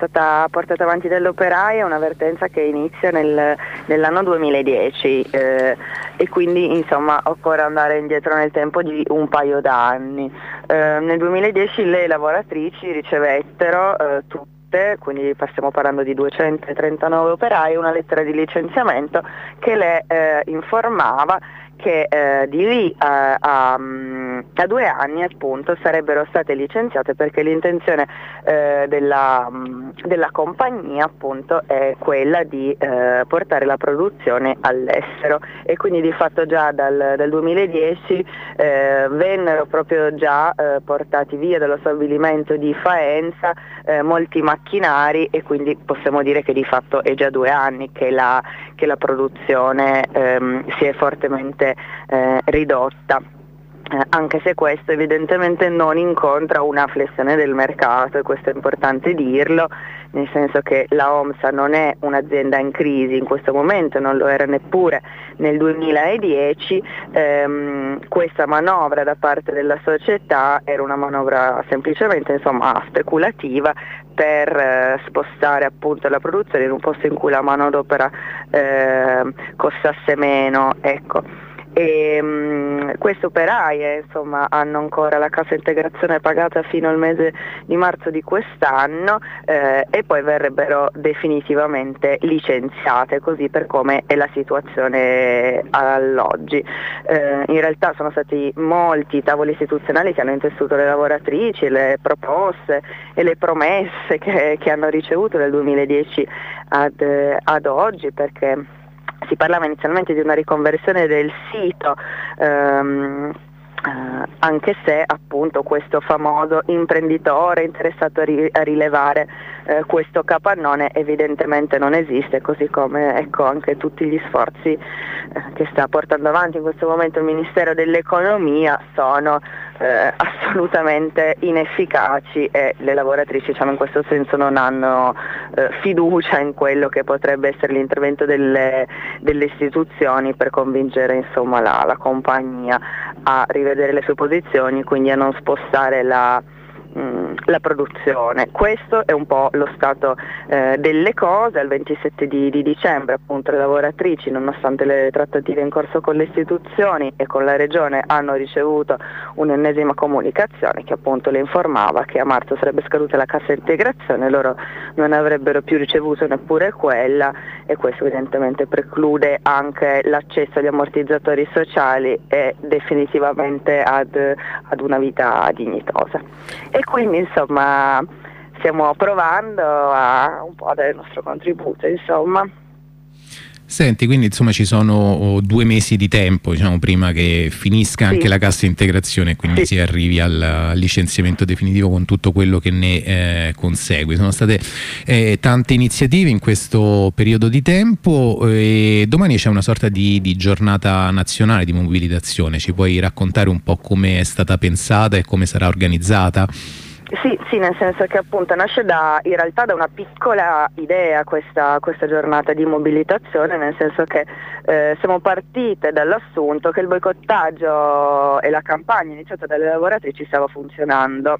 stata portata avanti dall'operaia un'avvertenza che inizia nel, nell'anno 2010 eh, e quindi insomma occorre andare indietro nel tempo di un paio d'anni. Eh, nel 2010 le lavoratrici ricevettero eh, tutte quindi stiamo parlando di 239 operai, una lettera di licenziamento che le eh, informava che eh, di lì a, a, a, due anni appunto sarebbero state licenziate perché l'intenzione eh, della, della, compagnia appunto è quella di eh, portare la produzione all'estero e quindi di fatto già dal, dal 2010 eh, vennero proprio già eh, portati via dallo stabilimento di Faenza eh, molti macchinari e quindi possiamo dire che di fatto è già due anni che la, che la produzione ehm, si è fortemente eh, ridotta. Eh, anche se questo evidentemente non incontra una flessione del mercato e questo è importante dirlo, nel senso che la OMSA non è un'azienda in crisi in questo momento, non lo era neppure nel 2010, ehm, questa manovra da parte della società era una manovra semplicemente insomma, speculativa per eh, spostare appunto la produzione in un posto in cui la manodopera eh, costasse meno. Ecco e um, queste operaie insomma, hanno ancora la cassa integrazione pagata fino al mese di marzo di quest'anno eh, e poi verrebbero definitivamente licenziate così per come è la situazione all'oggi. Eh, in realtà sono stati molti tavoli istituzionali che hanno intessuto le lavoratrici, le proposte e le promesse che, che hanno ricevuto dal 2010 ad, ad oggi perché si parlava inizialmente di una riconversione del sito ehm, Uh, anche se appunto questo famoso imprenditore interessato a, ri- a rilevare uh, questo capannone evidentemente non esiste, così come ecco, anche tutti gli sforzi uh, che sta portando avanti in questo momento il Ministero dell'Economia sono assolutamente inefficaci e le lavoratrici diciamo, in questo senso non hanno fiducia in quello che potrebbe essere l'intervento delle, delle istituzioni per convincere insomma, la, la compagnia a rivedere le sue posizioni, quindi a non spostare la, Mm, la produzione. Questo è un po' lo stato eh, delle cose, al 27 di, di, dicembre appunto le lavoratrici nonostante le trattative in corso con le istituzioni e con la regione hanno ricevuto un'ennesima comunicazione che appunto le informava che a marzo sarebbe scaduta la cassa integrazione, loro non avrebbero più ricevuto neppure quella e questo evidentemente preclude anche l'accesso agli ammortizzatori sociali e definitivamente ad, ad una vita dignitosa. E quindi insomma stiamo provando a un po' dare il nostro contributo insomma. Senti, quindi insomma ci sono oh, due mesi di tempo diciamo, prima che finisca anche sì. la cassa integrazione e quindi sì. si arrivi al, al, licenziamento definitivo con tutto quello che ne eh, consegue. Sono state eh, tante iniziative in questo periodo di tempo e domani c'è una sorta di, di, giornata nazionale di mobilitazione. Ci puoi raccontare un po' come è stata pensata e come sarà organizzata? Sì, sì, nel senso che appunto nasce da, in realtà da una piccola idea questa, questa giornata di mobilitazione, nel senso che eh, siamo partite dall'assunto che il boicottaggio e la campagna iniziata dalle lavoratrici stava funzionando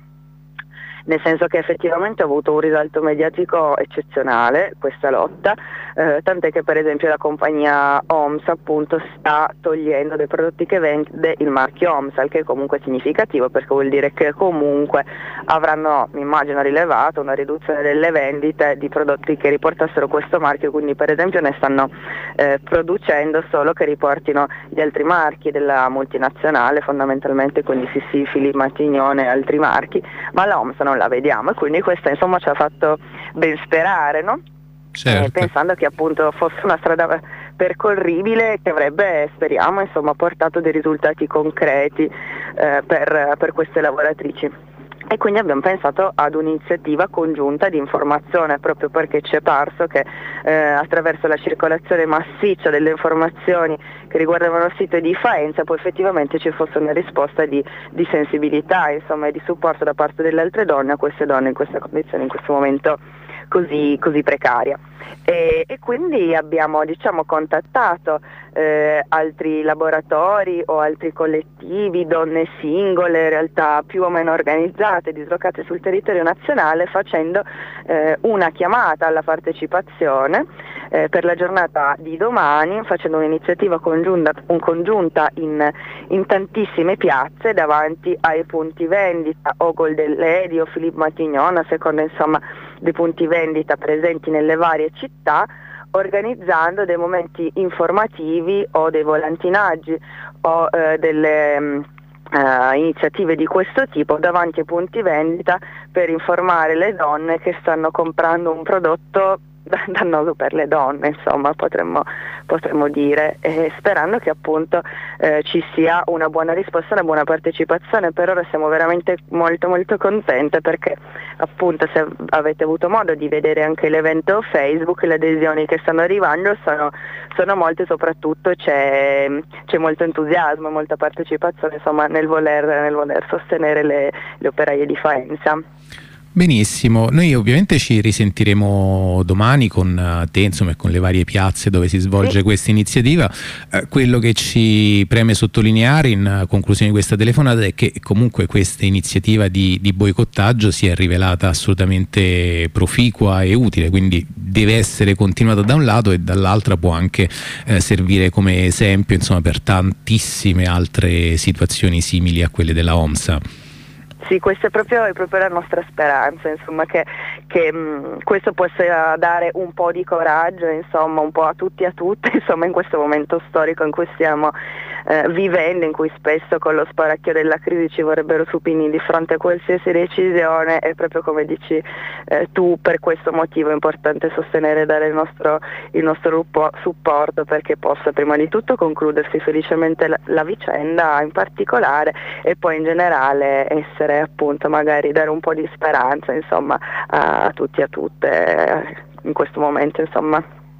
nel senso che effettivamente ha avuto un risalto mediatico eccezionale questa lotta, eh, tant'è che per esempio la compagnia OMS appunto sta togliendo dei prodotti che vende il marchio OMS, che è comunque significativo perché vuol dire che comunque avranno, mi immagino, rilevato una riduzione delle vendite di prodotti che riportassero questo marchio, quindi per esempio ne stanno eh, producendo solo che riportino gli altri marchi della multinazionale fondamentalmente, quindi Sissifili, Matignone e altri marchi, ma l'OMS non la vediamo e quindi questo insomma ci ha fatto ben sperare, no? certo. eh, pensando che appunto fosse una strada percorribile che avrebbe, speriamo, insomma, portato dei risultati concreti eh, per, per queste lavoratrici e quindi abbiamo pensato ad un'iniziativa congiunta di informazione proprio perché ci è parso che eh, attraverso la circolazione massiccia delle informazioni che riguardavano il sito di Faenza poi effettivamente ci fosse una risposta di, di sensibilità insomma, e di supporto da parte delle altre donne a queste donne in questa condizione, in questo momento così, così precaria. e, e quindi abbiamo diciamo, contattato eh, altri laboratori o altri collettivi, donne singole, realtà più o meno organizzate, dislocate sul territorio nazionale, facendo eh, una chiamata alla partecipazione eh, per la giornata di domani, facendo un'iniziativa congiunta, un congiunta in, in, tantissime piazze davanti ai punti vendita o Golden o Philippe Matignon, a seconda insomma dei punti vendita presenti nelle varie città organizzando dei momenti informativi o dei volantinaggi o eh, delle Uh, iniziative di questo tipo davanti ai punti vendita per informare le donne che stanno comprando un prodotto dannoso per le donne, insomma, potremmo, potremmo dire, eh, sperando che appunto eh, ci sia una buona risposta, una buona partecipazione. Per ora siamo veramente molto molto contente perché appunto se avete avuto modo di vedere anche l'evento Facebook, le adesioni che stanno arrivando sono, sono molte, soprattutto c'è, c'è, molto entusiasmo, molta partecipazione insomma, nel, voler, nel voler sostenere le, le operaie di Faenza. Benissimo, noi ovviamente ci risentiremo domani con eh, te insomma, e con le varie piazze dove si svolge sì. questa iniziativa. Eh, quello che ci preme sottolineare in conclusione di questa telefonata è che comunque questa iniziativa di, di boicottaggio si è rivelata assolutamente proficua e utile, quindi deve essere continuata da un lato e dall'altra può anche eh, servire come esempio insomma, per tantissime altre situazioni simili a quelle della OMSA. Sì, questa è proprio, è proprio la nostra speranza, insomma, che, che mh, mm, questo possa dare un po' di coraggio, insomma, un po' a tutti e a tutte, insomma, in questo momento storico in cui stiamo eh, vivendo, in cui spesso con lo sparacchio della crisi ci vorrebbero supini di fronte a qualsiasi decisione e proprio come dici eh, tu, per questo motivo è importante sostenere e dare il nostro, il nostro supporto perché possa prima di tutto concludersi felicemente la, la vicenda in particolare e poi in generale essere appunto magari dare un po' di speranza insomma a tutti e a tutte in questo momento insomma